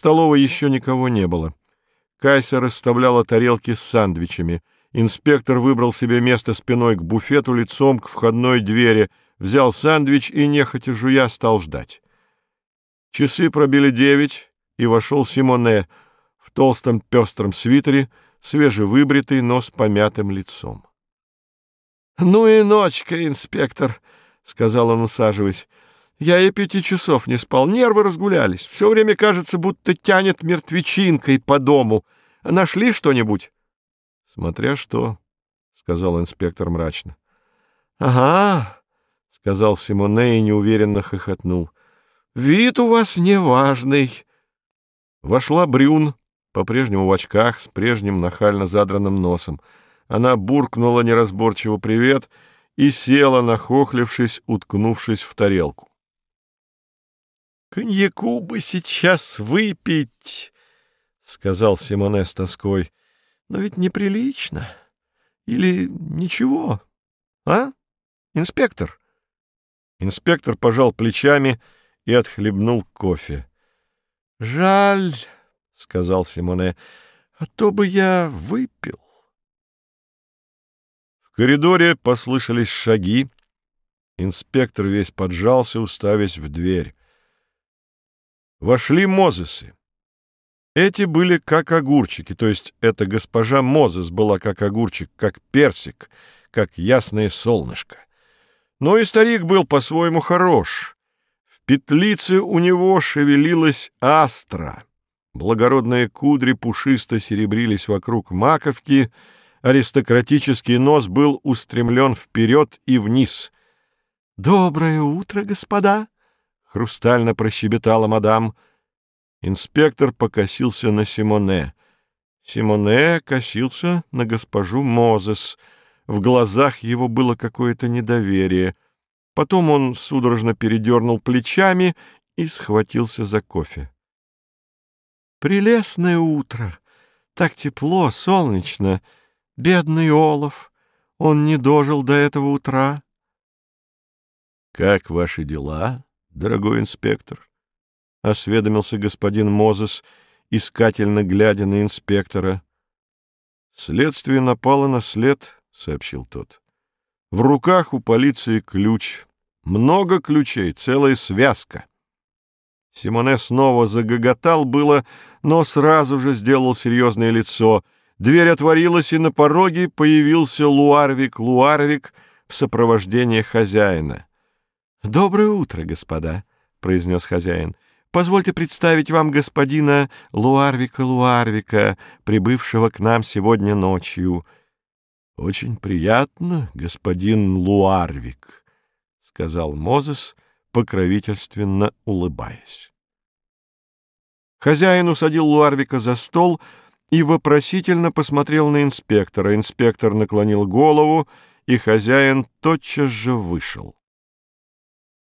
столовой еще никого не было. Кайса расставляла тарелки с сандвичами. Инспектор выбрал себе место спиной к буфету, лицом к входной двери, взял сандвич и, нехотя жуя, стал ждать. Часы пробили девять, и вошел Симоне в толстом пестром свитере, свежевыбритый, но с помятым лицом. — Ну и ночка, инспектор, — сказал он, усаживаясь. — Я и пяти часов не спал, нервы разгулялись. Все время кажется, будто тянет мертвечинкой по дому. Нашли что-нибудь? — Смотря что, — сказал инспектор мрачно. — Ага, — сказал Симоне и неуверенно хохотнул. — Вид у вас неважный. Вошла Брюн, по-прежнему в очках, с прежним нахально задранным носом. Она буркнула неразборчиво «привет» и села, нахохлившись, уткнувшись в тарелку. «Коньяку бы сейчас выпить!» — сказал Симоне с тоской. «Но ведь неприлично. Или ничего, а, инспектор?» Инспектор пожал плечами и отхлебнул кофе. «Жаль», — сказал Симоне, — «а то бы я выпил». В коридоре послышались шаги. Инспектор весь поджался, уставясь в дверь. Вошли Мозесы. Эти были как огурчики, то есть эта госпожа Мозес была как огурчик, как персик, как ясное солнышко. Но и старик был по-своему хорош. В петлице у него шевелилась астра. Благородные кудри пушисто серебрились вокруг маковки — аристократический нос был устремлен вперед и вниз. — Доброе утро, господа! — хрустально прощебетала мадам. Инспектор покосился на Симоне. Симоне косился на госпожу Мозес. В глазах его было какое-то недоверие. Потом он судорожно передернул плечами и схватился за кофе. «Прелестное утро! Так тепло, солнечно!» Бедный Олаф, он не дожил до этого утра. — Как ваши дела, дорогой инспектор? — осведомился господин Мозес, искательно глядя на инспектора. — Следствие напало на след, — сообщил тот. — В руках у полиции ключ. Много ключей, целая связка. Симоне снова загоготал было, но сразу же сделал серьезное лицо — Дверь отворилась, и на пороге появился Луарвик Луарвик в сопровождении хозяина. — Доброе утро, господа, — произнес хозяин. — Позвольте представить вам господина Луарвика Луарвика, прибывшего к нам сегодня ночью. — Очень приятно, господин Луарвик, — сказал Мозес, покровительственно улыбаясь. Хозяин усадил Луарвика за стол — и вопросительно посмотрел на инспектора. Инспектор наклонил голову, и хозяин тотчас же вышел.